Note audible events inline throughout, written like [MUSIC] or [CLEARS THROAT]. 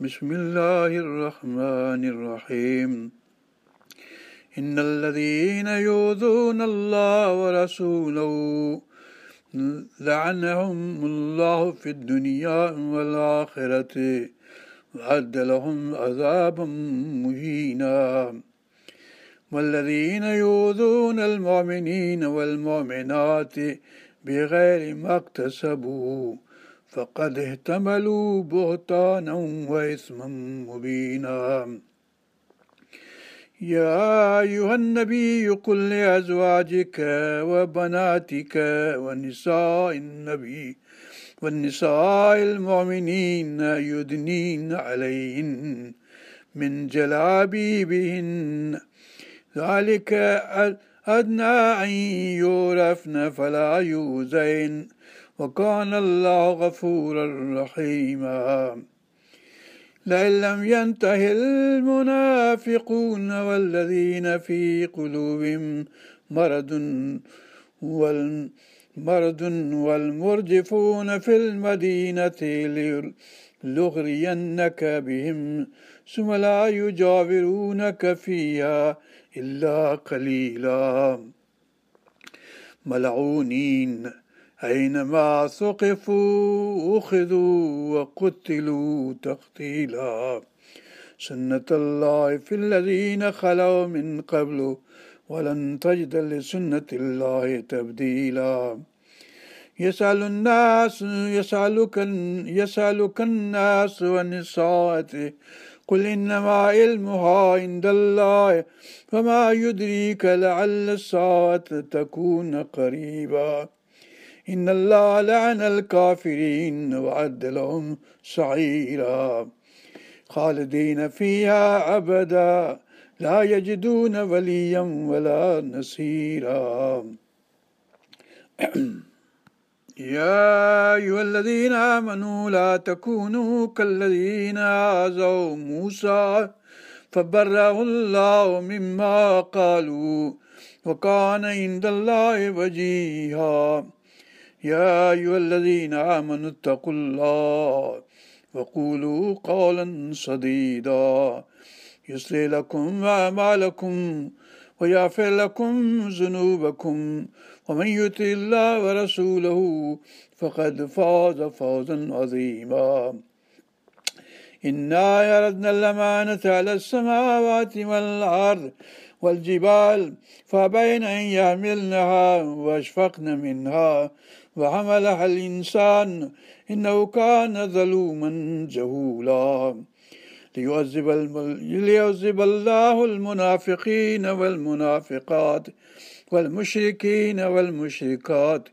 بسم الله الرحمن الرحيم إن الذين يؤذون الله ورسوله لعنهم الله في الدنيا والآخرة وعد لهم عذابا مهينا والذين يؤذون المؤمنين والمؤمنات بغير ما اكتسبوا فقد احتملوا بهتانا وإثما مبينا يا أيها النبي قل لأزواجك وبناتك ونساء النبي والنساء المؤمنين يدنين عليهن من جلابيبهن ذلك أدنى أن يورفن فلا يوزين وكان الله غفورا رحيما لئن لم ينته المنافقون والذين في قلوبهم مرض والمرض والمرجفون في المدينة لغرينك بهم ثم لا يجاورونك فيها إلا قليلا ملعونين أينما ثقفوا أخذوا وقتلوا تقتيلا سنة الله في الذين خلوا من قبل ولن تجد لسنة الله تبديلا يسأل الناس يسألك, يسألك الناس عن الساعة قل إنما علمها عند الله فما يدريك لعل الساعة تكون قريبا إن الله لعن الكافرين وعد لهم سعيرا خالدين فيها أبدا لا يجدون وليا ولا نصيرا [CLEARS THROAT] يا أيها الذين آمنوا لا تكونوا كالذين آزوا موسى فبرأه الله مما قالوا وكان عند الله وجيها يا أيها الذين آمنوا اتقوا الله وقولوا قولا سديدا يسري لكم أعمالكم ويغفر لكم ذنوبكم ومن يطع الله ورسوله فقد فاز فوزا عظيما إنا يردنا الأمانة على السماوات والأرض والجبال فبين أن يعملنها واشفقن منها وحملها الإنسان إنه كان ظلوما جهولا ليعذب, ليعذب الله المنافقين والمنافقات والمشركين والمشركات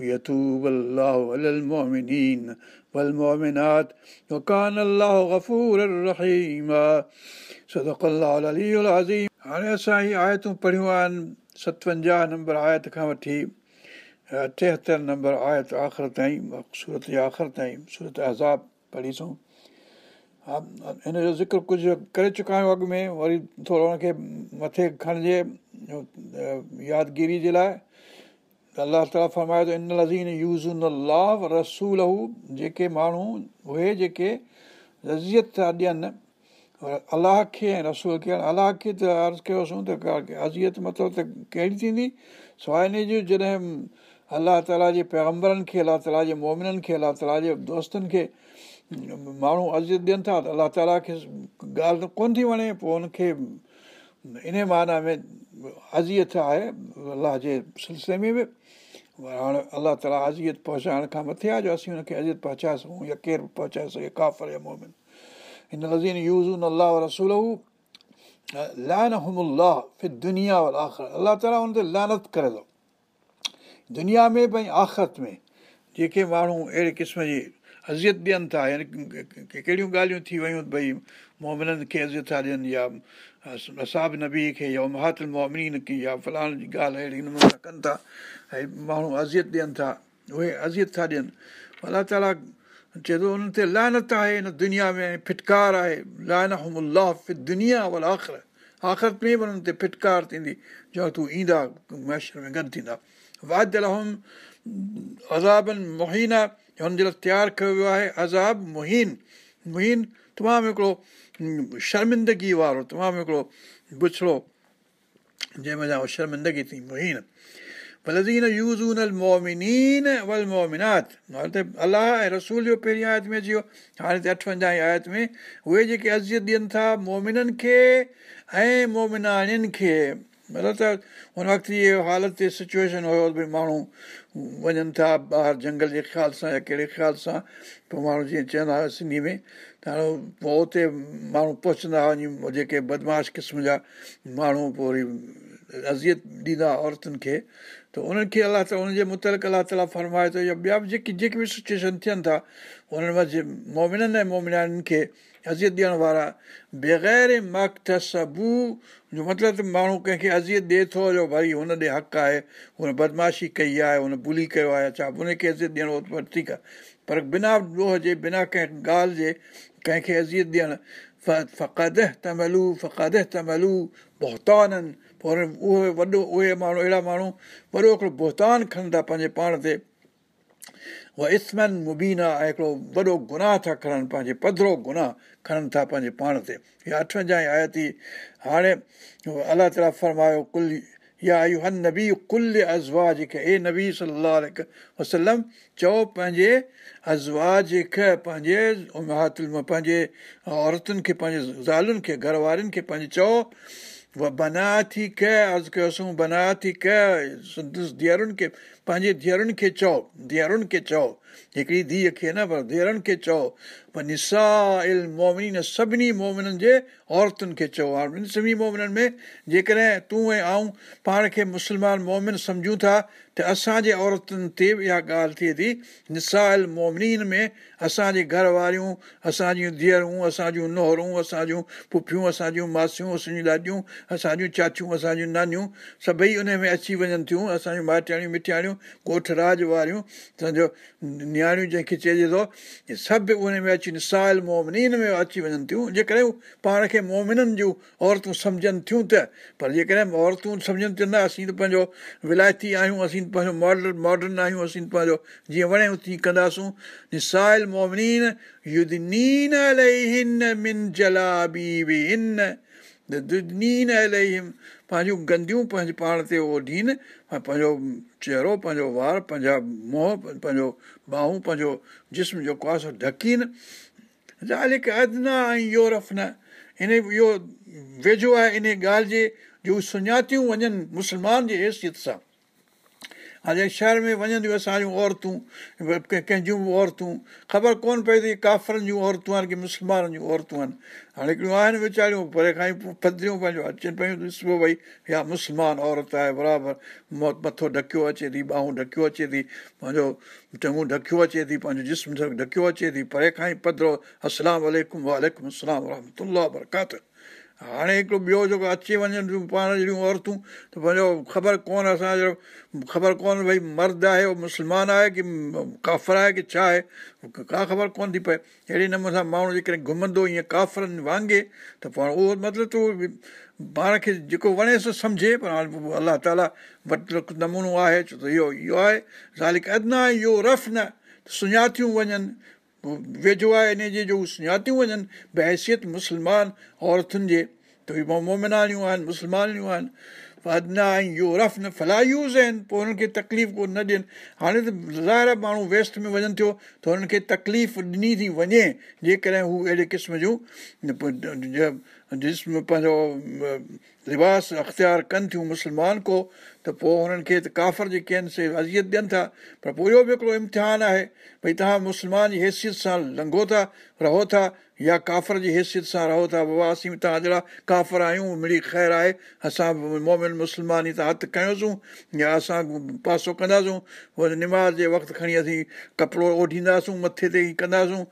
ويتوب الله على المؤمنين والمؤمنات وكان الله غفورا رحيما صدق الله العلي العظيم हाणे असां हीअ आयतूं पढ़ियूं आहिनि सतवंजाहु नंबर आयत खां वठी अठेतरि नंबर आयत आख़िर ताईं सूरत जे आख़िर ताईं सूरत हज़ाब पढ़ीसू हा हिन जो ज़िक्र कुझु करे चुका आहियूं अॻु में वरी थोरो हुनखे मथे खणिजे यादगिरी जे लाइ अलाह ताला फ़र्मायो तज़ीनू जेके माण्हू उहे जेके लज़ीयत था ॾियनि अलाह खे ऐं रसूल खे अलाह खे त अर्ज़ु कयोसीं त अज़ीत मतिलबु त कहिड़ी थींदी सवाइ सवाइने जी जॾहिं अलाह ताला जे पैगम्बरनि खे अलाह ताला जे मोमिननि खे अलाह ताला जे दोस्तनि खे माण्हू अज़ियत ॾियनि था त अलाह ताला खे ॻाल्हि त कोन्ह थी वणे पोइ हुनखे इन माना में अज़ियत आहे अलाह जे सिलसिले में बि हाणे अलाह ताला अज़ीयत पहुचाइण खां मथे आहे जो असीं हुनखे अज़ियत पहुचाए सघूं या केरु पहुचाए सघे काफ़र या मोमिन हिन गज़ीन अल अलाह रसूल अलाह तालत करे दुनिया में भई आख़िरत में जेके माण्हू अहिड़े क़िस्म जी अज़ियत ॾियनि था या कहिड़ियूं ॻाल्हियूं थी वियूं भई मोहमननि खे अज़ियत था ॾियनि या रसाब नबी खे या महतल मुन खे या फलान जी ॻाल्हि अहिड़ी कनि था ऐं माण्हू अज़ियत ॾियनि था उहे अज़ियत था ॾियनि अलाह ताला चए थो उन्हनि ते लानत आहे हिन दुनिया में फिटकार आहे दुनिया वल आख़िर आख़िरत में बि ते फिटकार थींदी जो तूं ईंदा मैशर में गॾु थींदा वाद लहम अज़ाबनि मुहीन आहे हुनजे लाइ तयारु कयो वियो आहे अज़ाब मुहीन मुहीन तमामु हिकिड़ो शर्मिंदगी वारो तमामु हिकिड़ो बुछड़ो जंहिंमें शर्मिंदगी थी मुहीन अलाह ऐं रसूल जो पहिरीं आयत में अची वियो हाणे अठवंजाहु ई आयत में उहे जेके अज़ियत ॾियनि था मोमिननि खे ऐं मोमिनाणियुनि खे मतिलबु त हुन वक़्तु इहे हालत सिचुएशन हुयो भई माण्हू वञनि था ॿाहिरि जंगल जे ख़्याल सां या कहिड़े ख़्याल सां पोइ माण्हू जीअं चवंदा हुआ सिंधी में त हाणे पोइ उते माण्हू पहुचंदा हुआ वञी जेके बदमाश क़िस्म जा माण्हू पोइ वरी अज़ियत ॾींदा औरतुनि खे त उन्हनि खे अलाह त उनजे मुतलिक़ अलाह ताला फरमाए थो या ॿिया बि जेकी जेके बि सिचुएशन थियनि था उन्हनि उनमें मोमिननि ऐं मोमिननि खे अज़ियत ॾियण वारा बग़ैर मख़्त सबू जो मतिलबु त माण्हू कंहिंखे अज़ियत ॾिए थो जो भई हुन ॾे हक़ु आहे हुन बदमाशी कई आहे हुन भुली कयो आहे छा हुनखे अज़ियत ॾियणो हो पर ठीकु आहे पर बिना ॾोह जे बिना कंहिं ॻाल्हि जे कंहिंखे अज़ियत ॾियणु फ़क़दह तमियलू फ़क़दह तमियलू बोताननि पर उहे वॾो उहे माण्हू अहिड़ा माण्हू वॾो हिकिड़ो बोहतान खणनि था पंहिंजे पाण ते उहा मुबीन आहे ऐं हिकिड़ो वॾो गुनाह था खणनि पंहिंजे पधरो गुनाह खणनि था पंहिंजे पाण ते या अठवंजाह ई आया थी हाणे अलाह ताला फरमायो कुल या आयू हन नबी कुल कुलवाज ए नबी सलाह वसलम चओ पंहिंजे अज खे पंहिंजे पंहिंजे औरतुनि खे पंहिंजे ज़ालुनि खे घर वारनि खे पंहिंजे चओ वना थी कया अॼु कयोसीं बना थी कया संदसि धीअरुनि खे पंहिंजी धीअरुनि खे चओ धीअरुनि खे चओ हिकिड़ी धीअ खे न पर धीअरनि खे चओ पर निसा निसाइल मोमनीन सभिनी मोमिननि जे औरतुनि खे चओ हाणे सभिनी मोमिननि में जेकॾहिं तूं ऐं आऊं पाण खे मुस्लमान मोमिन सम्झूं था त असांजे औरतुनि ते बि इहा ॻाल्हि थिए थी निसा इल मोमिन में असांजे घर वारियूं असांजी धीअरूं असां जूं नहरूं असां जूं फुफियूं असांजी मासियूं असांजी ॾाॾियूं असांजी चाचियूं असांजी नानियूं सभई उन में अची वञनि थियूं असांजूं माइटियाणियूं मिठियाणियूं ॻोठ राज वारियूं सम्झो नियाणियूं जंहिंखे चइजे थो सभु उन में अची निसाइल मोमनेन में अची वञनि थियूं जेकॾहिं पाण खे मोमिननि जूं औरतूं सम्झनि थियूं त पर जेकॾहिं औरतूं सम्झनि थियूं न असीं त पंहिंजो विलायती आहियूं असीं पंहिंजो मॉडर्न मॉडर्न आहियूं असीं पंहिंजो जीअं वणे तीअं कंदासूं मिन पंहिंजूं गंदियूं पंहिंजे पाण ते उहो ढीन पंहिंजो चहिरो पंहिंजो वार पंहिंजा मोह पंहिंजो बाहूं पंहिंजो जिस्म जेको आहे सो ढकीनि जा ऐं इहो रफ़ न इन इहो वेझो आहे इन ॻाल्हि जे जो सुञातियूं वञनि मुस्लमान जे हैसियत सां हाणे शहर में वञंदियूं असां जूं औरतूं कंहिं कंहिंजूं बि औरतूं ख़बर कोन्ह पए थी काफ़रनि जूं औरतूं आहिनि की मुस्लमाननि जूं औरतूं आहिनि हाणे हिकिड़ियूं आहिनि वीचारियूं परे खां ई पधरियूं पंहिंजो अचनि पियूं ॾिसबो भई या मुस्लमान औरत आहे बराबरि मौत मथो ढकियो अचे थी ॿाहूं ढकियो अचे थी पंहिंजो चङो ढकियो अचे थी पंहिंजो जिस्म ढकियो अचे थी परे खां ई पधरो असल वरहमत लकात हाणे हिकिड़ो ॿियो जेको अची वञनि थियूं पाण जहिड़ियूं औरतूं त पंहिंजो ख़बर कोन असां जहिड़ो ख़बर कोन भई मर्द आहे उहो मुस्लमान आहे की काफ़र आहे की छा आहे का ख़बर कोन थी पए अहिड़े नमूने सां माण्हू जेकॾहिं घुमंदो ईअं काफ़रनि वांगे त पाण उहो मतिलबु त उहो पाण खे जेको वणे सो सम्झे पर हाणे अलाह ताला वटि नमूनो आहे छो त इहो इहो आहे ज़ालिक अदना इहो रफ़ न सुञातियूं वञनि वेझो आहे इन जे जो सुञातियूं वञनि बहसियत मुस्लमान औरतुनि जे त उहे मोमिनूं आहिनि मुस्लमानियूं आहिनि अॼु आहिनि इहो रफ़ न फलायूज़ आहिनि पोइ हुननि खे तकलीफ़ कोन न ॾियनि हाणे त ज़ाहिर माण्हू वेस्ट में वञनि थियो त हुननि खे तकलीफ़ ॾिनी थी वञे जेकॾहिं हू अहिड़े क़िस्म जूं जिस्म पंहिंजो लिबास अख़्तियार कनि थियूं मुस्लमान को त पोइ हुननि खे त काफ़र जेके आहिनि से अज़ियत ॾियनि था पर पोइ इहो बि हिकिड़ो इम्तिहान आहे भई तव्हां मुस्लमान जी हैसियत सां लंघो था रहो था या काफ़र जी हैसियत सां रहो था बाबा असीं बि तव्हां जहिड़ा काफ़र आहियूं मिड़ी ख़ैरु आहे असां मोमिन मुस्लमान ई त हथु कयोसीं या असां पासो कंदासूं वरी निमाज़ जे वक़्तु खणी असीं कपिड़ो ओढींदासूं मथे ते ई कंदासूं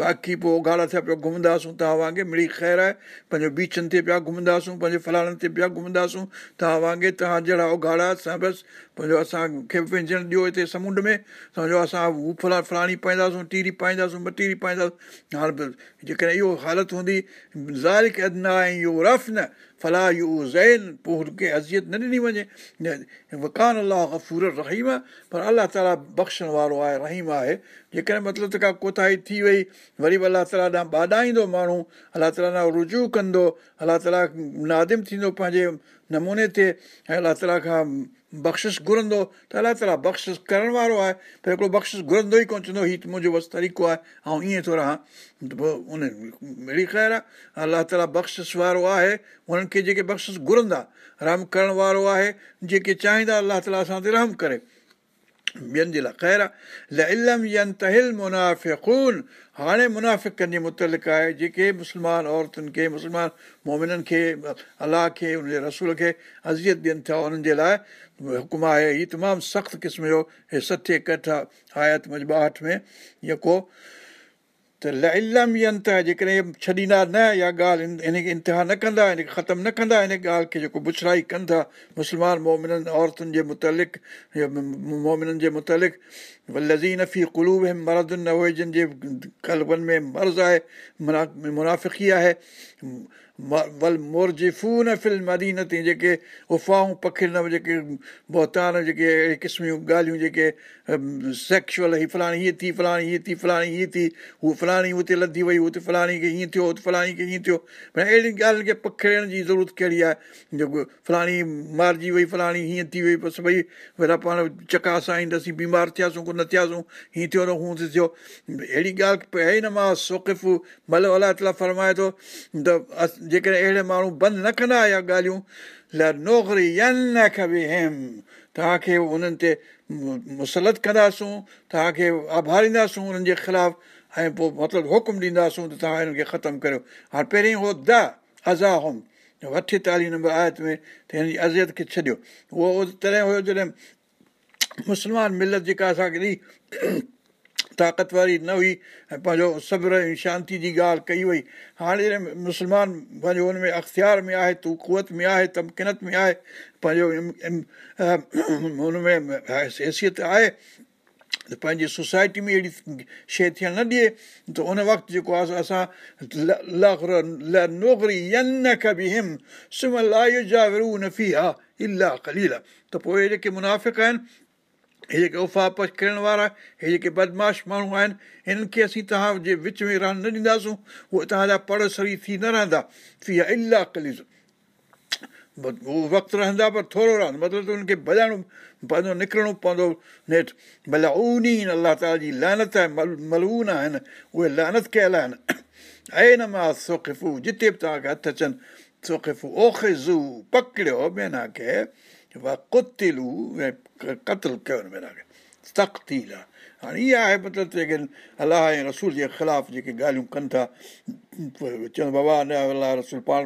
बाक़ी पोइ ओघाड़ा थिया पिया घुमंदासूं तव्हां वांगुरु मिड़ी खैरु आहे पंहिंजो बीचनि ते पिया घुमंदासूं पंहिंजे फलाणनि ते हिते पिया घुमंदासूं तव्हां वांगुरु तव्हां जहिड़ा उघाड़ा असां बसि पंहिंजो असांखे वंजणु ॾियो हिते समुंड में सम्झो असां हू फला फलाणी पाईंदासीं टीरी पाईंदासीं ॿ टी पाईंदासीं हाणे जेकॾहिं इहो हालति हूंदी ज़ारी की अधु इहो रफ़ न फलाह यू ज़ैन पोइ हुनखे अज़ियत न ॾिनी वञे वकान अलाह गफ़ूर रहीम पर अलाह ताला बख़्शण वारो आहे रहीम आहे जेकॾहिं मतिलबु त का कोताही थी वई वरी बि अलाह ताला ॾांहुं ॿॾाईंदो माण्हू अलाह ताला ॾांहुं रुजू कंदो अलाह ताला नादिम थींदो पंहिंजे नमूने ते ऐं अलाह ताला खां बख़्शिश घुरंदो त अलाह ताला बख़्शिश करण वारो आहे पर हिकिड़ो बख़्शिश घुरंदो ई कोन चवंदो हीउ त मुंहिंजो बसि तरीक़ो आहे ऐं ईअं थो रहां पोइ उन अहिड़ी ख़ैरु आहे अलाह ताला बख़्शिश वारो आहे हुननि खे जेके बख़्शिश घुरंदा रहम करण वारो आहे जेके चाहींदा अलाह ताला असां ते रहम करे ॿियनि जे लाइ ख़ैरु आहे इल्म यन तल मुनाफ़ ख़ून हाणे मुनाफ़िकनि कनि जे मुतलिक़ आहे जेके मुस्लमान औरतुनि खे मुस्लमान मोमिननि खे अलाह खे उन जे रसूल खे अज़ियत ॾियनि था उन्हनि जे लाइ हुकुम आहे हीउ तमामु सख़्तु क़िस्म जो इहे सठ इकठ आयात ॿाहठि में जेको त ल इलाम यंत आहे जेकॾहिं छॾींदा न इहा ॻाल्हि इन हिनखे इंतिहा न कंदा हिनखे ख़तमु न कंदा हिन ॻाल्हि खे जेको बुछराई कनि था मुस्लमान मोमिननि औरतुनि जे मुतलिक़ मोमिननि जे मुतलिक़ लज़ीन फ़ी क़ुलूब ऐं न नवे जिन जे क़लबनि में मर्ज़ु आहे मुना मुनाफ़िक़ी आहे म वल मोर जिफू न फिल मदी न थी जेके उफ़ाहूं पखिड़ंदव जेके बहतान जेके अहिड़े क़िस्म जूं ॻाल्हियूं जेके सेक्शुअल हीअ फलाणी हीअं थी फलाणी हीअं थी फलाणी हीअं थी हूअ फलाणी हुते लधी वई हुते फलाणी खे हीअं थियो हुते फलाणी खे हीअं थियो भई अहिड़ी ॻाल्हियुनि खे पखिड़ण जी ज़रूरत कहिड़ी आहे जेको फलाणी मारिजी वई फलाणी हीअं थी वई बसि भई वरी पाण चका सां ईंदासीं बीमार थियासीं को न थियासीं हीअं थियो न हूअं थियो अहिड़ी ॻाल्हि पए ही न मां सौक़िफ़ भलो अलाह ताला फरमाए थो त जेकॾहिं अहिड़े माण्हू बंदि न कंदा इहा ॻाल्हियूं ल लौकरी यन न खी हैम तव्हांखे उन्हनि ते मुसलत कंदासूं तव्हांखे आभारींदासूं उन्हनि जे ख़िलाफ़ु ऐं पोइ मतिलबु हुकुम ॾींदासूं त तव्हां हिननि खे ख़तमु करियो हाणे पहिरीं उहो द अज़ा होम अठेतालीह नंबर आयत में त हिन जी अज़ियत खे छॾियो उहो तॾहिं हुयो जॾहिं मुस्लमान मिलत जेका असांखे ॾेई ताक़तवारी न हुई ऐं पंहिंजो सब्र ऐं शांती जी ॻाल्हि कई वई हाणे जॾहिं मुस्लमान पंहिंजो हुन में अख़्तियार में आहे तूं कुवत में आहे तमकिनत में आहे पंहिंजो हुन में हैसियत आहे त पंहिंजी सोसाइटी में अहिड़ी शइ थियणु न ॾिए त उन वक़्तु जेको आहे असां यन न सुम्हल आयो जा फी इलाह त पोइ जेके मुनाफ़िक़ आहिनि हे जेके उफ़ा पश करण वारा हे जेके बदमाश माण्हू आहिनि हिननि खे असीं तव्हांजे विच में रहण न ॾींदासूं उहे तव्हांजा पड़ोसरी थी न रहंदा थी हा इलाह कलीस उहो वक़्तु रहंदा पर थोरो रहंदो मतिलबु त उन्हनि खे भॼाइणो पवंदो निकिरणो पवंदो नेठि भला उन ई अला ताला जी लहनत आहे मल मलून आहिनि उहे लहनत कयल आहिनि [CLEARS THROAT] ऐं न मां जिते बि तव्हांखे हथु अचनि ओखिज़ू ॿियनि खे क़तलु कयो ताख़्तील आहे हाणे इहा आहे मतिलबु जेके अलाह ऐं रसूल जे ख़िलाफ़ु जेके ॻाल्हियूं कनि था चवनि बाबा अलाह रसूल पाण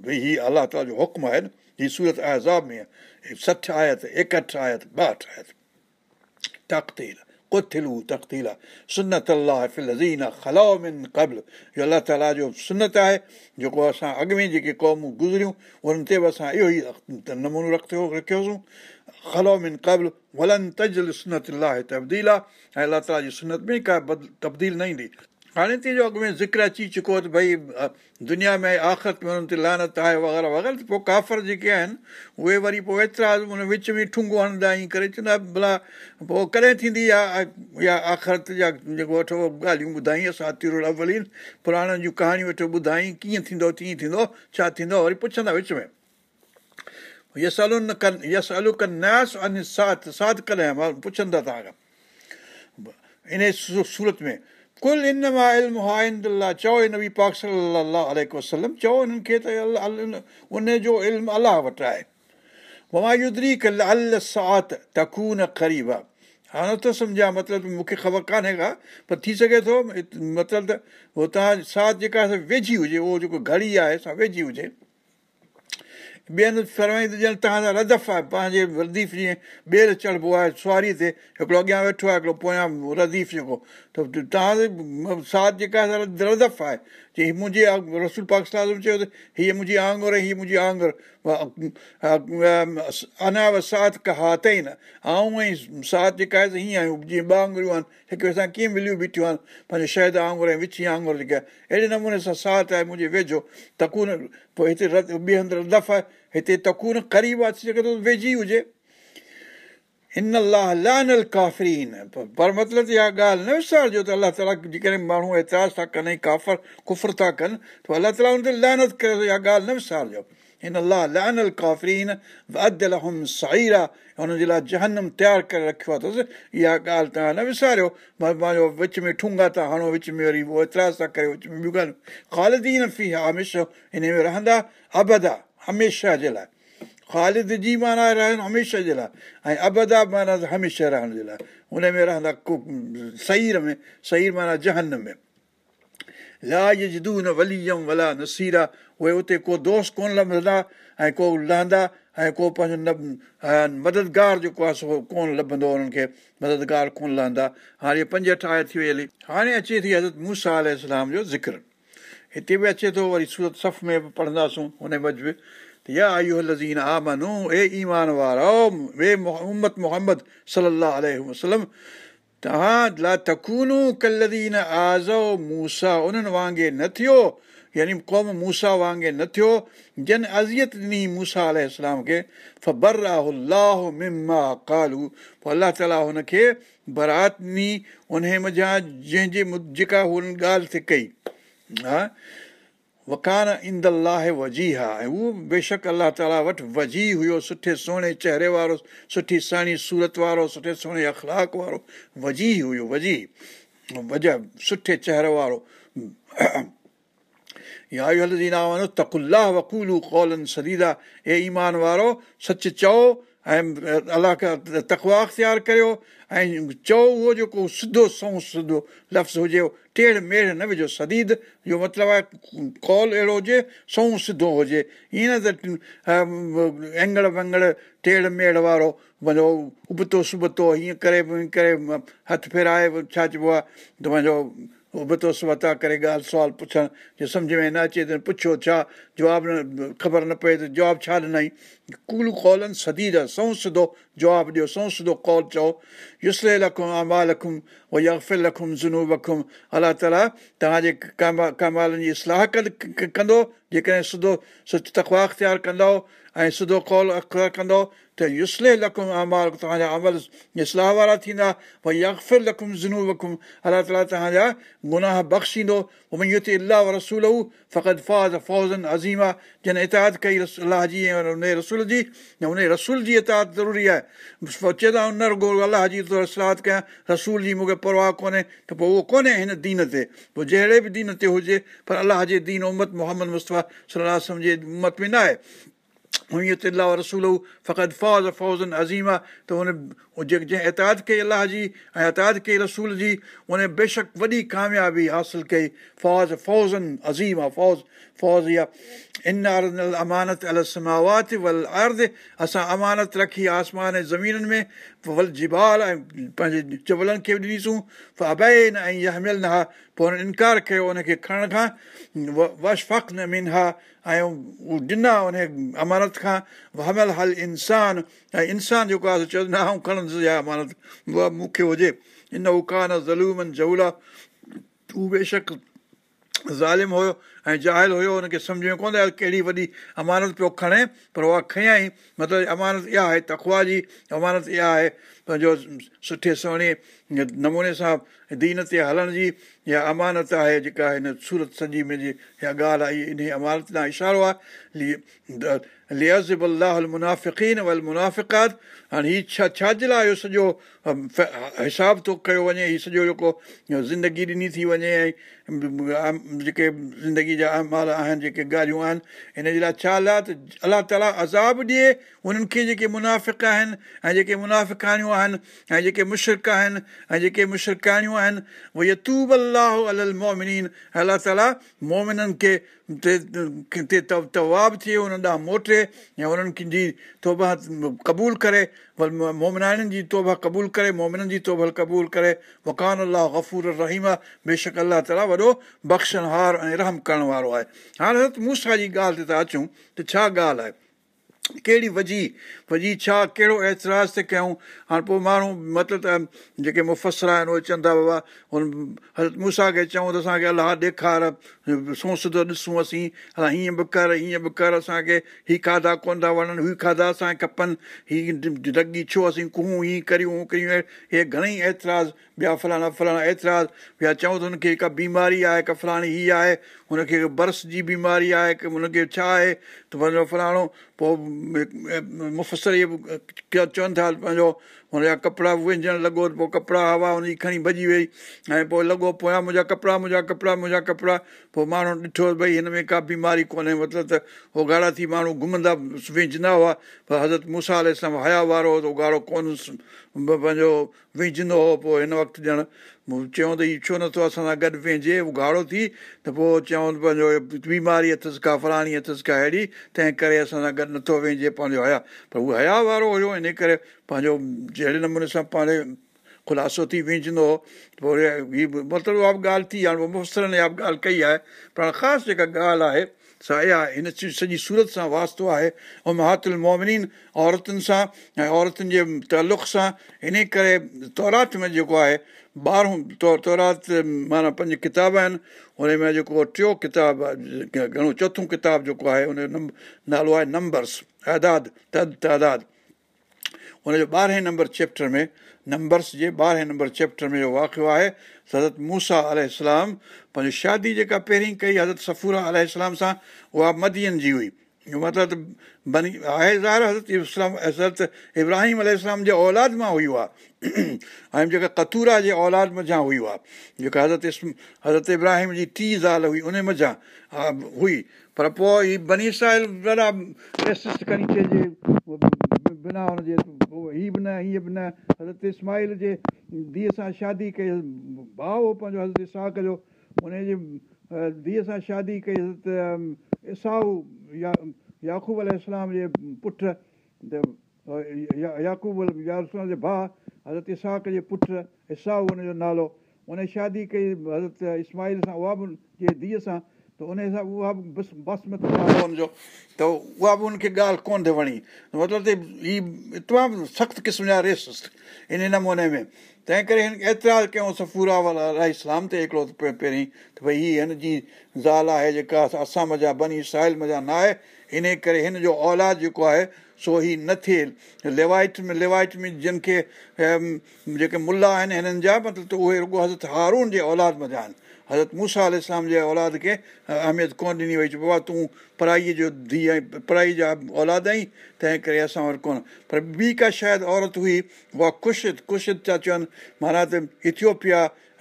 भई हीउ अलाह ताल जो हुकुमु आहे न हीअ सूरत आहे ज़ाब में आहे सठि आयति एकहठि आयति ॿाहठि قتلوا تقتيلا سنت الله في الذين خلوا من قبل يا الله تعالى جو سنت آهي جو اسان اڳ ۾ جيڪي قومون گذريون انهن تي به اسان اهو نمونو رکيو رکيو سون خلوا من قبل ولن تجل سنت الله تبديلا ۽ الله تعالى جي سنت ۾ ڪا تبديل نه ايندي हाणे तीअं जो अॻु में ज़िक्र अची चुको आहे त भई दुनिया में आख़िरत में लानत आहे वग़ैरह वग़ैरह पोइ काफ़र जेके आहिनि उहे वरी पोइ एतिरा विच में ठुंगो हणंदा आई करे चवंदा भला पोइ कॾहिं थींदी आहे आख़िरत जा जेको वठो ॻाल्हियूं ॿुधाई असां पुराणनि जूं कहाणियूं वठो ॿुधाई कीअं थींदो तीअं थींदो छा थींदो वरी पुछंदा विच में यस अलो न कनि यस अलू कनि न साथ साथ कॾहिं पुछंदा तव्हांखां इन सूरत में कुल इन मां अलाह चओ नबी पाक सलाह वसलम चओ हिननि खे हिनखे उनजो इल्मु अलाह वटि आहे कल अल सात तकून ख़रीब आहे हाणे नथो सम्झां मतिलबु मूंखे ख़बर कान्हे का पर थी सघे थो मतिलबु त हो तव्हां साथ जेका वेझी हुजे उहो जेको घड़ी आहे वेझी हुजे ॿियनि हंधु फरमाईंदो ॼण तव्हांजा रदफ़ आहे पंहिंजे रदीफ़ जीअं ॿेर अचिबो आहे सुवारी ते हिकिड़ो अॻियां वेठो आहे हिकिड़ो पोयां रदीफ़ जेको त तव्हां साथ जेका रदफ़ आहे जीअं मुंहिंजे रसूल पाकिस्तान चयो त हीअ मुंहिंजी आंगुर ऐं हीअ मुंहिंजी आंगुर अनाव साध का ताईं न आऊं ऐं साथ जेका आहे त हीअं आहियूं जीअं ॿ आंगुरियूं आहिनि हिक ॿिए सां कीअं मिलियूं बीठियूं आहिनि पंहिंजे शहद आंगुर ऐं विछी आंगुर जेके आहे अहिड़े नमूने सां साथ आहे मुंहिंजे वेझो तकून पोइ हिते ॿिए हंधि दफ़ा आहे हिते तकून क़रीब आहे थी सघे थो वेझी हुजे हिन ला लानल काफ़रीन पर मतिलबु इहा ॻाल्हि न विसारजो त अल्ला ताला जेकॾहिं माण्हू ऐतिराज़ु था कनि ऐं काफ़र कुफर था कनि पोइ अल्ला ताला हुन ते लानत करे इहा ॻाल्हि न विसारजो हिन ला लानल काफ़रीन साईरा हुनजे लाइ जहनम तयारु करे रखियो आहे अथसि इहा ॻाल्हि तव्हां न विसारियो पंहिंजो विच में ठूंगा था हणो विच में वरी उहो एतिरा था करे विच में ख़ालिदीन फी हा हमेशह हिन में रहंदा अबदा हमेशह जे लाइ ख़ालिद जी माना रहनि हमेशह जे लाइ ऐं अबदा माना हमेशह रहण जे लाइ हुन में रहंदा को सईर में सईर माना जहन में लाज जिदू न वलीयम वला नसीर उहे उते को दोस्त कोन लभंदा ऐं को लहंदा ऐं को पंहिंजो न मददगार जेको आहे सो कोन लभंदो उन्हनि खे मददगार कोन लहंदा हाणे इहे पंज अठ आहत थी वई हली हाणे अचे थी हज़रत मूसा अल जो ज़िक्र हिते बि अचे थो वरी सूरत सफ़ में बि पढ़ंदासूं हुन मजिबि वांगुरु न थियो वांगुरु न थियो जन अज़ियत ॾिनी ताला हुन खे बरात ॾिनी मज़ा जंहिंजे जेका हुन ॻाल्हि कई वकान ईंदा वज़ी हा ऐं उहो बेशक अलाह ताला वटि वज़ी हुयो सुठे सुहिणे चहिरे वारो सुठी सुहिणी सूरत वारो सुठे सुहिणे अख़लाक वारो वज़ी हुयो वज़ी व सुठे चहिरे वारो या इहो हलंदी ना वञो तकुल्ला वकूलू कौलन सदीदा हे ईमान वारो सच चओ ऐं अलाह खां तकवा तखवाख़्तियारु करियो ऐं चओ उहो जेको सिधो सिधो लफ़्ज़ हुजे टेड़ मेड़ न विझो सदीद जो मतिलबु आहे कॉल अहिड़ो हुजे सो सिधो हुजे ईअं न त एंगड़ वेंगड़ टेड़ मेड़ वारो वञो उबतो सुबतो हीअं करे करे हथु फेराए छा चइबो आहे त वञो उहो बि वरतोसि वरिता करे ॻाल्हि सुवाल पुछण जो सम्झ में न अचे त पुछो छा जवाबु न ख़बर न पए त जवाबु छा ॾिनई कूल कौलनि सदी रह सिधो जवाबु ॾियो सौ सिधो कौल चओ युसले लखुम अमा लखुम उहो यकफिल लखुम ज़ुनू वखुमि अलाह ताला तव्हांजे काम कामालनि जी इस्लाह कंदो जेकॾहिं सिधो सोच तखवा अख़्तियारु कंदो ऐं सिधो कौल अख़र कंदो त युसले लखुम अमाल तव्हांजा अमल इस्लाह वारा थींदा भई यकफ़िर लखुम जिनू वखुम अलाह ताला तव्हांजा गुनाह बख़्श ईंदो मई अलाह रसूल हू फ़क़ति फ़ाज़ फ़ौज़न अज़ीम आहे जिन इताद कई रस अलाह जी ऐं उन रसूल जी ऐं उन रसूल जी इताद ज़रूरी आहे सोचे चवे उन रुगो अलाह जी थो तस्लाद कयां रसूल जी मूंखे परवाह कोन्हे त पोइ उहो कोन्हे हिन दीन ते पोइ जहिड़े बि दीन ते हुजे पर अलाह जे दीन उमत मोहम्मद मुस्तफ़ा सलाहु जे उमत में न आहे मुमीत अल रसूल फ़क़तफ़ौज़न अज़ीम आहे त हुन जे जंहिंताद के अलाह जी ऐं अताद के रसूल जी उन बेशक वॾी कामियाबी हासिलु कई फ़ौज़ फ़ौज़नि अज़ीम आहे फ़ौज़ फ़ौज़ इहा इन अर अल अमानत अलत वल अर्द असां अमानत रखी आसमान ऐं ज़मीननि में वल जिबाल ऐं पंहिंजे चबलनि खे ॾिनीसूं अभे ऐं इहा न हा पोइ हुन इनकार कयो उन खणण खां व वशफ हा ऐं ॾिना उन अमानत खां हमल इंसानु ऐं इंसानु जेको आहे चवंदो न आऊं खणंदुसि या माना उहा मूंखे हुजे न उकान न ज़लूमनि जवला तूं बेशक ज़ालिमु हुयो ऐं जाहिल हुयो हुनखे सम्झ में कोन आयो कहिड़ी वॾी अमानत पियो खणे पर उहा खयाई मतिलबु अमानत इहा आहे तखवा जी अमानत इहा आहे पंहिंजो सुठे सुहिणे नमूने सां दीन ते हलण जी इहा अमानत आहे जेका हिन सूरत सॼी में जी इहा ॻाल्हि आहे इहा इन अमानत लाइ इशारो आहे लिहाज़ अलाह अल मुनाफ़िकात हाणे हीअ छा छाजे लाइ इहो सॼो हिसाब थो कयो वञे हीउ सॼो जेको ज़िंदगी ॾिनी थी वञे ऐं जेके ज़िंदगी जा माल आहिनि जेके ॻाल्हियूं आहिनि हिन जे लाइ ख़्यालु आहे त अल्ला ताला अज़ाबु ॾिए हुननि खे जेके मुनाफ़िक आहिनि ऐं जेके मुनाफ़िकनियूं आहिनि ऐं जेके मुशरक़ आहिनि ऐं जेके मुशिकाणियूं आहिनि उहे यतू अलाह मोमिनीन अलाह तालि मोमिननि खे ते तवाब थिए हुन ॾांहुं मोटे या हुननि कंहिंजी तौबा क़बूलु करे भल मोमिनाइन जी तौबा क़बूल करे मोमिननि जी तौबल क़बूलु करे वकान अलाह ग़फ़ूर रहीम आहे बेशक अलाह ताला वॾो बख़्शन हार ऐं रहम करण वारो आहे हाणे मूंसां जी ॻाल्हि ते था अचूं त छा ॻाल्हि आहे कहिड़ी वज़ी वजी छा कहिड़ो एतिराज़ त कयूं हाणे पोइ माण्हू मतिलबु त जेके मुफ़सर आहिनि उहे चवंदा बाबा हुन हज़रत मूंसा खे चऊं त असांखे अलाह ॾेखार सोस थो ॾिसूं असीं अलाह हीअं बि कर हीअं बि कर असांखे हीअ खाधा कोन था वणनि हीअ खाधा असांखे खपनि हीअ डगी छो असीं कूं हीअं करियूं हीअ घणेई एतिराज़ ॿिया फलाणा फलाणा एतिरा ॿिया चऊं त हुनखे हिकु बीमारी आहे हिकु फलाणी हीअ आहे हुनखे बर्स जी बीमारी आहे की हुनखे छा आहे त पंहिंजो फलाणो पोइ मुफ़्तर इहे चवनि था पंहिंजो हुनजा कपिड़ा विझणु लॻो पोइ कपिड़ा हवा हुनजी खणी भॼी वई ऐं पोइ लॻो पोयां मुंहिंजा कपिड़ा मुंहिंजा कपिड़ा मुंहिंजा कपिड़ा पोइ माण्हू ॾिठो भई हिन में का बीमारी कोन्हे मतिलबु त उहो ॻाढ़ा थी माण्हू घुमंदा विझंदा हुआ पर हज़रत मिसाल इस्लाम हया वारो हो त उहो ॻाढ़ो कोन पंहिंजो विझंदो हुओ पोइ हिन वक़्तु ॼण चयूं त इहो छो नथो असां सां गॾु वेंजे उहो ॻाढ़ो थी त पोइ चयूं पंहिंजो बीमारी अथसि का फलाणी अथसि का अहिड़ी तंहिं करे असां सां गॾु नथो वेंजे पंहिंजो हया पर उहो हया वारो हुयो इन करे पंहिंजो जहिड़े नमूने सां पाण ख़ुलासो थी विझंदो पोइ हीअ मतिलबु उहा बि ॻाल्हि थी हाणे मुफ़्तरनि इहा बि ॻाल्हि कई आहे पर ख़ासि जेका ॻाल्हि आहे सा इहा हिन सॼी सूरत सां वास्तो आहे ऐं महातुल मोमिनीन औरतुनि सां ऐं औरतुनि जे तालुक़ सां इन करे तौरात में जेको आहे ॿारहों तौरु तौरात माना पंज किताब आहिनि हुन में जेको टियों किताबु आहे घणो चोथों किताबु जेको आहे हुनजो उनजो नालो आहे नंबर्स तइदाद तद तइदाद हुनजो ॿारहें नंबर चैप्टर में नंबर्स जे ॿारहें नंबर चैप्टर में इहो वाक़ियो आहे त हज़रत मूसा पंहिंजी शादी जेका पहिरीं कई हज़रत सफ़ूरा अल सां उहा मदीअनि जी हुई मतिलबु बनी आहे ज़र हज़रत इस्लाम हज़रत इब्राहिम अल जे औलाद मां हुयो आहे ऐं जेका कतूरा जे औलाद मज़ा हुई आहे जेका हज़रत इस्म हज़रत इब्राहिम जी टी ज़ाल हुई उन मज़ा हुई पर पोइ ही बनीसा ॾाढा कनि कजे बिना हुनजे हीअ बि न हीअ बि न हज़रत इस्माल जे धीअ सां शादी कयसि भाउ पंहिंजो हज़रत इसाह जो उनजे धीअ सां शादी कयसि त इसाऊ याक़ूबल इस्लाम जे पुट याक़ूबल या भाउ हज़रत इसाक जे पुट इसाउ हुनजो नालो उन शादी कई हज़रत इस्माहील सां उहा बि जे धीअ सां त उन हिसाब उहा बि बस में सम्झो त उहा बि उनखे ॻाल्हि कोन थी वणी मतिलबु त हीअ तमामु सख़्तु क़िस्म जा रेस इन नमूने में तंहिं करे हिन एतिरा कयूं सफ़ूरा सफ़ूरावाला इस्लाम ते हिकिड़ो पहिरीं त भई हीअ हिन जी ज़ाल आहे जेका असां मज़ा बनी साहिल मज़ा न आहे इन करे हिन जो औलाद जेको आहे सो ही न थिए लेवाइट में लेवाइट में जिन खे जेके मुला आहिनि हिननि जा मतिलबु त उहे रुगो हज़रत हारून जे औलाद मज़ा आहिनि हज़रत मूसा अल जे औलाद खे अहमियत कोन ॾिनी वई बाबा तूं पढ़ाईअ जो धीअ आहीं पढ़ाई जा औलाद आहीं तंहिं करे असां वटि कोन पर ॿी का शायदि औरत हुई उहा कुशित कुशित था चवनि माना त इथियोपिया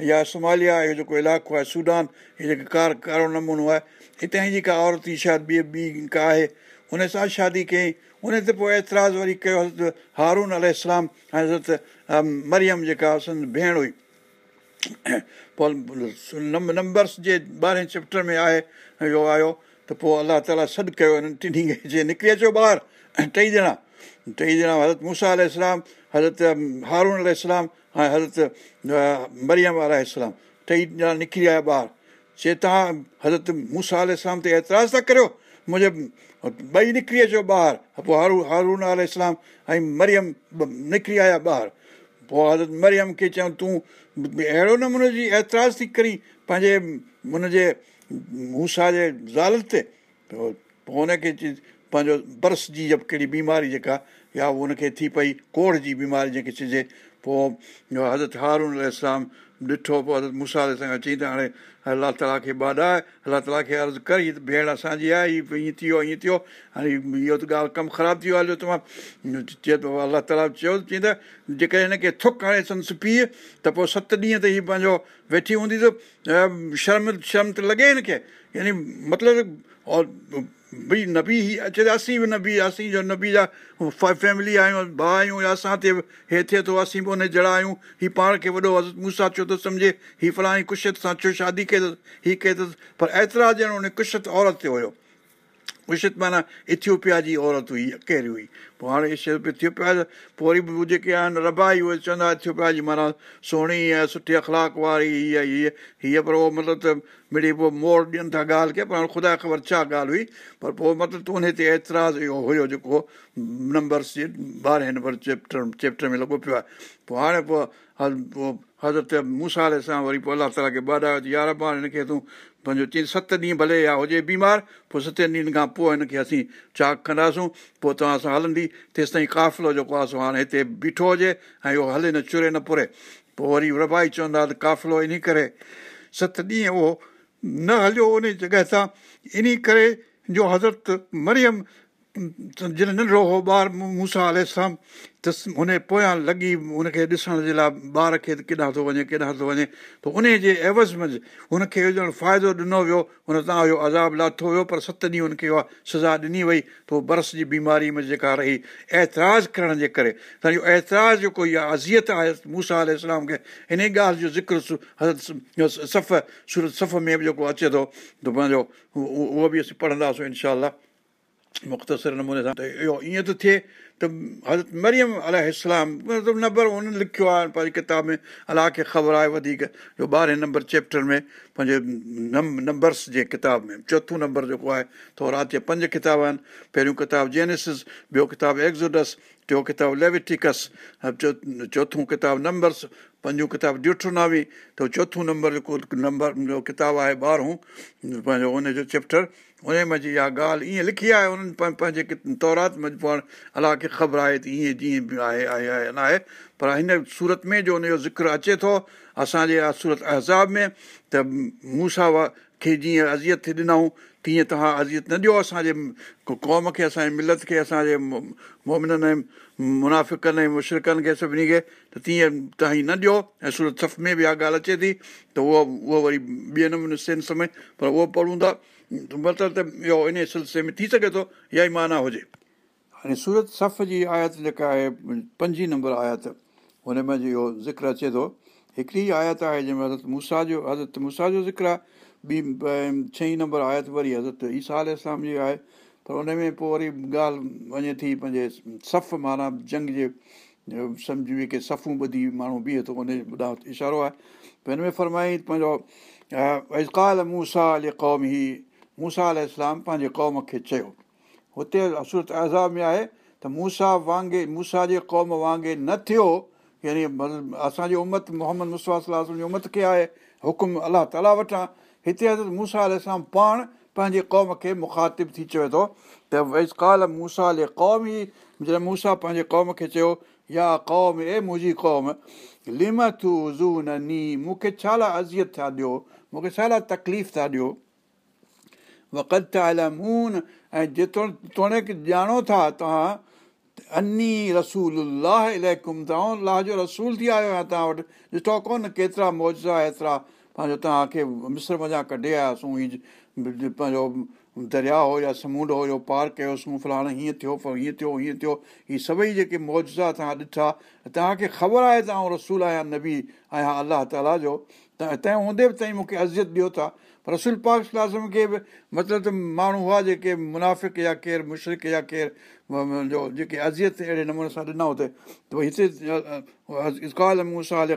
या सोमालिया इहो जेको इलाइक़ो आहे सूडान हीअ जेको कार कारो नमूनो आहे हितां जी का औरत शायदि ॿी ॿी का आहे हुन सां शादी कयईं उन ते पोइ एतिराज़ वरी कयो हज़रत हारून अल हज़रत मरियम जेका संद भेण हुई [COUGHS] नंबर्स जे ॿारहें चैप्टर में आहे इहो आयो त पोइ अलाह ताला सॾु कयो इन्हनि टिनी जीअं निकिरी अचो ॿारु ऐं टई ॼणा टई ॼणा हज़रत मूसा आलाम हज़रत हारून आल इस्लाम ऐं हज़रत मरियम आल इस्लाम टई ॼणा निकिरी आया ॿार चए तव्हां हज़रत मूसा आल इस्लाम ते एतिराज़ था करियो मुंहिंजे ॿई निकिरी अचो ॿारु पोइ हारू हारून आल इस्लाम ऐं मरियम निकिरी आया ॿार पोइ हज़रत मरियम खे चयूं तूं अहिड़े नमूने जी एतिराज़ु थी करीं पंहिंजे हुनजे मूसा जे ज़ाल ते पोइ हुनखे चइ पंहिंजो बर्स जी जब कहिड़ी बीमारी जेका या हुनखे थी पई कोड़ जी बीमारी जेकी चइजे पोइ हज़रत हारून इस्लाम ॾिठो पोइ हज़रत मुसाल सां चयईं त हाणे अलाह ताला खे ॿाए अलाह ताला खे अर्ज़ु कर हीअ त भेण असांजी आहे हीअ ईअं थी वियो ईअं थियो हाणे इहो त ॻाल्हि कमु ख़राबु थी वियो हलियो हलो तव्हां चए थो अलाह ताला चयो चईं त जेकॾहिं हिनखे थुक हाणे संसि पीउ त पोइ सत ॾींहं ते हीअ पंहिंजो वेठी हूंदी त शर्म शर्म त लॻे हिनखे यानी मतिलबु और भई नबी ही अचे त असीं बि नबी आहे असीं नबी जा फैमिली आहियूं भाउ आहियूं या असां ते हे थिए थो असीं बि उन जड़ा आहियूं हीउ पाण खे वॾो मूंसां छो थो सम्झे हीउ फलाणी कुशत सां छो शादी कई कयसि हीअ अथसि पर एतिरा ॼणो उन कुशत औरत ते हुयो उर्शित माना इथियोपिया जी औरत हुई कहिड़ी हुई पोइ हाणे इशिपियोपिया त पोइ वरी बि जेके आहिनि रबा ई उहे चवंदा इथियोपिया जी माना सुहिणी आहे सुठी अखलाक वारी हीअ हीअ हीअ पर उहो मतिलबु त मिड़ी पोइ मोड़ ॾियनि था ॻाल्हि खे पर हाणे ख़ुदा ख़बर छा ॻाल्हि हुई पर पोइ मतिलबु ते एतिराज़ु इहो हुयो जेको नंबर्स जे ॿारहें नंबर चैप्टर चैप्टर में लॻो पियो आहे पोइ हाणे पोइ हज़रत मूसा आले सां वरी पोइ अलाह ताला खे ॿाॾायो त यार ॿार हिनखे तूं पंहिंजो चई सत ॾींहं भले या हुजे बीमार पोइ सतनि ॾींहंनि खां पोइ हिनखे असीं चाक कंदासूं पोइ तव्हां सां हलंदी तेसिताईं काफ़िलो जेको आहे सो हाणे हिते बीठो हुजे ऐं उहो हले न चुरे न पुरे पोइ वरी रबाई चवंदा त काफ़िलो इन करे सत ॾींहं उहो न हलियो उन जॻह सां इन करे जो हज़रत मरियम जॾहिं नंढो हो ॿारु मूंसा आल सां त हुन पोयां लॻी हुनखे ॾिसण जे लाइ ॿार खे त केॾांहुं थो वञे केॾांहुं थो वञे त उन जे एवज़ में हुनखे ॼण फ़ाइदो ॾिनो वियो हुन तां जो अज़ाब लाथो वियो पर सत ॾींहं हुनखे उहा सज़ा ॾिनी वई पोइ बरस जी बीमारी में जेका रही ऐतराज़ करण जे करे त इहो ऐतराज़ जेको इहा अज़ियत आहे मूसा आल इस्लाम खे हिन ॻाल्हि जो ज़िक्रुत सफ़ सूरत सफ़ में बि जेको अचे थो त पंहिंजो उहो बि असीं पढ़ंदासीं इनशा अलाह मुख़्तसिर नमूने सां त इहो ईअं थो थिए त हज़रत मरियम अलाम मतिलबु नंबर उन लिखियो आहे पंहिंजी किताब में अलाह खे ख़बर आहे वधीक जो ॿारहें नंबर चैप्टर में पंहिंजे नम नंबर्स जे किताब में चोथों नंबर जेको आहे थोरो राति जा पंज किताब आहिनि पहिरियों किताबु जेनेसिस ॿियो किताबु एक्ज़ोडस टियों किताबु लेविटिकस चोथों किताबु नंबर्स पंजो किताबु ॾिठो न बि त चोथों नंबर जेको नंबर किताबु आहे ॿारहों पंहिंजो उनजो चैप्टर उनमां जी इहा ॻाल्हि ईअं लिखी आहे उन्हनि पंहिंजे तौरात में पाण अलाह खे ख़बर आहे त ईअं जीअं बि आहे आहे आहे आहे आहे न आहे पर हिन सूरत में जो हुनजो ज़िक्र अचे थो असांजे सूरत अहज़ाब में त मूसावा खे जीअं अज़ियत थी ॾिनऊं तीअं तव्हां अज़ियत न ॾियो असांजे क़ौम खे असांजे मिलत खे असांजे मोमिननि ऐं मुनाफ़िकनि ऐं मुशरक़नि खे सभिनी खे त तीअं तव्हां ई न ॾियो ऐं सूरत सफ़ में बि इहा ॻाल्हि अचे थी त उहो उहो वरी ॿिए नमूने सेंस में पर उहो पढ़ूं था मतिलबु त इहो इन सिलसिले में थी सघे थो इहा ई माना हुजे हाणे सूरत सफ़ जी आयत जेका आहे पंजी नंबर आयत हुन हुनमें इहो ज़िक्र अचे थो हिकिड़ी आयत आहे जंहिंमें हज़रत मूसा जो हज़रत मूसा जो ज़िक्र आहे ॿी छह नंबर आयत वरी हज़रत ईसा आल इस्लाम जी आहे पर हुन में पोइ वरी ॻाल्हि वञे थी पंहिंजे सफ़ माना जंग जे सम्झी वे के सफ़ूं ॿधी माण्हू बीहे थो उन ॿुधायो इशारो आहे त हिन में फरमाई पंहिंजो अज़काल मूसा अले क़ौम ई मूसा आले इस्लाम पंहिंजे क़ौम खे चयो हुते अफ़सूरत अज़ाब में आहे त मूसा वांगुरु मूसा जे क़ौम वांगुरु न थियो यानी असांजी उमत मोहम्मद जी उमत खे आहे हुकुम अलाह ताला वठां हिते हज़ार मूंसा अल पाण पंहिंजे क़ौम खे मुखातिबु थी चवे थो त वयसि काल मूसा अले जॾहिं मूसा पंहिंजे क़ौम खे चयो या क़ौम ए मुंहिंजी क़ौम लिम थू ज़ू न नी मूंखे छा ला अज़ियत था ॾियो मूंखे छा लाइ तकलीफ़ था ॾियो वक़्तु वक़्तन ऐं जेतोणीक ॼाणो था तव्हां अनी रसूल अलाह इलाहकुम तव्हां अलाह जो रसूल थी आयो आहियां तव्हां वटि ॾिठो कोन केतिरा मौज़ा एतिरा पंहिंजो तव्हांखे मिस्र वञा कढे आयासीं हीअ पंहिंजो दरिया हो या समुंड हो या पार कयोसीं फलाणे हीअं थियो हीअं थियो हीअं थियो हीअ सभई जेके मौज़ा तव्हां ॾिठा तव्हांखे ख़बर आहे त आउं रसूल आहियां नबी आहियां अलाह ताला जो त तंहिं हूंदे बि ताईं मूंखे अज़ियत ॾियो था रसूल पाक खे बि मतिलबु त माण्हू हुआ जेके मुनाफ़िक़ या केरु मुशरिक़ केरु जेके अज़ियत अहिड़े नमूने सां ॾिना हुते त भई हिते इज़काल क़ौम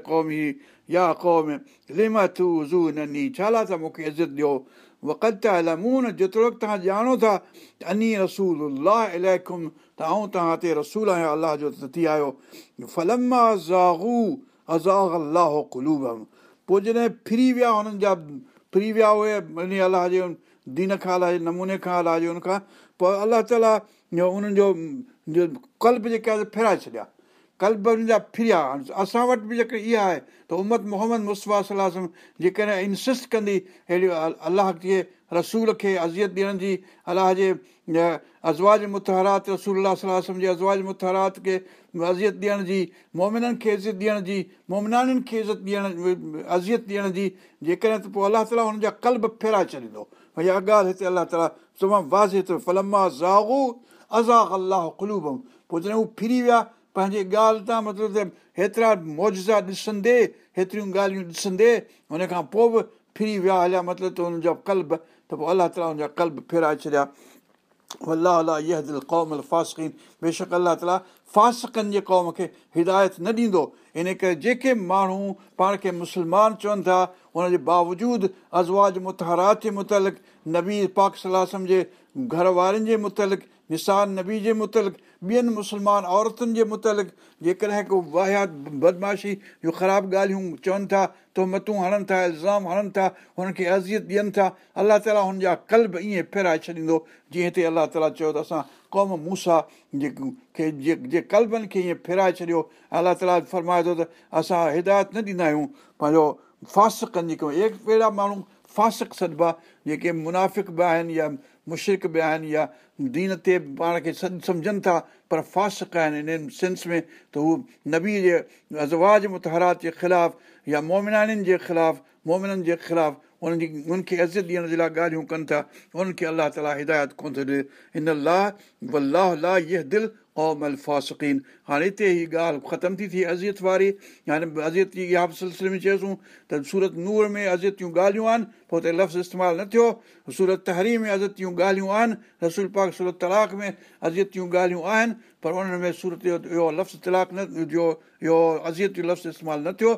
क़ौम ई या थू ज़ू छा ला त मूंखे इज़त ॾियो वक जेतिरो तव्हां ॼाणो था त अनी रसूल अलाह इलाहुम त आऊं तव्हां हिते रसूल आहियां अलाह जो थी आयो अज़ाग अलाह पोइ जॾहिं फिरी विया हुननि जा फिरी विया उहे अलाह जे दीन खां अलाह जे नमूने खां अलाह जे हुनखां पोइ अलाह ताला उन्हनि जो कल्ब जेके आहे फेराए छॾिया कल्ब उन्हनि जा फिरिया असां वटि बि जेका इहा आहे त उमत मोहम्मद मुसफ़ जेकॾहिं इंसिस्ट कंदी अहिड़ी अलाह जे रसूल खे अज़ियत ॾियण जी अलाह जे अज़वाज मुतहरात रसूल जे अज़वाज मुतहरात खे अज़ियत ॾियण जी मोमिननि खे इज़त ॾियण जी मोमिनाननि खे इज़त ॾियण अज़ियत ॾियण जी जेकॾहिं त पोइ अलाह ताला हुननि जा कल्ब फेराए छॾींदो भई इहा ॻाल्हि हिते अलाह ताला तमामु वाज़े थो फलमा अज़ाक अलाह पोइ जॾहिं हू फिरी विया पंहिंजे ॻाल्हि तां मतिलबु त हेतिरा मौजज़ा ॾिसंदे हेतिरियूं ॻाल्हियूं ॾिसंदे हुन खां पोइ बि फिरी विया हलिया मतिलबु त हुननि जा कल्ब त पोइ अलाह ताला हुन जा कल्ब फेराए छॾिया अलाह अलाह अलाहौम फासकीन बेशक अलाह ताला फासकनि जे क़ौम खे हिदायत न ॾींदो इन करे जेके माण्हू पाण खे मुस्लमान चवनि था हुनजे बावजूदु अज़वाज मुतहरात जे मुतलिक़ नबी पाक सलाहु जे घर वारनि जे मुतलिक़ निसान नबी जे मुतलिक़ ॿियनि मुस्लमान औरतुनि जे मुतलिक़ जेकॾहिं को वाहियात बदमाशी जूं ख़राबु ॻाल्हियूं चवनि था तोहमतूं हणनि था इल्ज़ाम हणनि था हुननि खे अज़ियत ॾियनि था अलाह ताला हुनजा कल्ब ईअं फेराए छॾींदो जीअं हिते अलाह ताला चयो त असां क़ौम मूसा जे खे जे जे कलबनि खे ईअं फेराए छॾियो अलाह ताला फरमाए थो त असां हिदायत न ॾींदा आहियूं पंहिंजो फ़ासकनि जी कयूं अहिड़ा माण्हू फ़ासक सॾिबा जेके मुनाफ़िक बि आहिनि या मुशरिक बि आहिनि या दीन ते पाण खे सॾु सम्झनि था पर फ़ासक आहिनि इन सेंस में त हू नबी जे अजवाज़ मुतहरात जे ख़िलाफ़ु या मोमिन जे ख़िलाफ़ु मोमिननि जे ख़िलाफ़ु उन्हनि जी उन्हनि खे इज़त ॾियण जे लाइ ॻाल्हियूं कनि था उन्हनि खे अलाह ताला हिदायत कोन थो ॾिए हिन ला बल लाह ला इह दिल्फ़ासुक़ीन हाणे हिते ई ॻाल्हि ख़तमु थी थिए अज़ियत वारी हाणे अज़ियत जी इहा बि सिलसिले में चयोसूं त सूरत नूर में अज़ियत जूं ॻाल्हियूं आहिनि पोइ त लफ़्ज़ इस्तेमालु न थियो सूरत तहरी में अज़त जूं ॻाल्हियूं आहिनि रसूल पाक सूरत तलाक में अज़ियत जूं ॻाल्हियूं आहिनि पर उन्हनि में सूरत जो इहो लफ़्ज़ तलाक न जो इहो अज़ियत जो लफ़्ज़ इस्तेमालु न थियो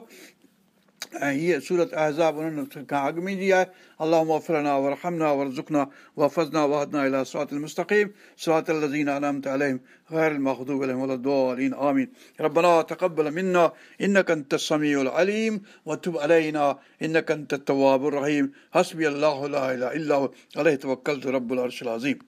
ऐं हीअ सूरत अहज़ाब उन्हनि खां अॻु में ईंदी आहे अलाह वफ़रना वरहमना वरज़ुकना वफ़ज़ना वहदना अला सवात المستقيم صراط الذين أنعمت عليهم غير المغضوب عليهم ولا الضالين آمين ربنا تقبل منا إنك أنت السميع العليم وتب علينا إنك أنت التواب الرحيم حسبي الله لا إله إلا هو عليه توكلت رب العرش العظيم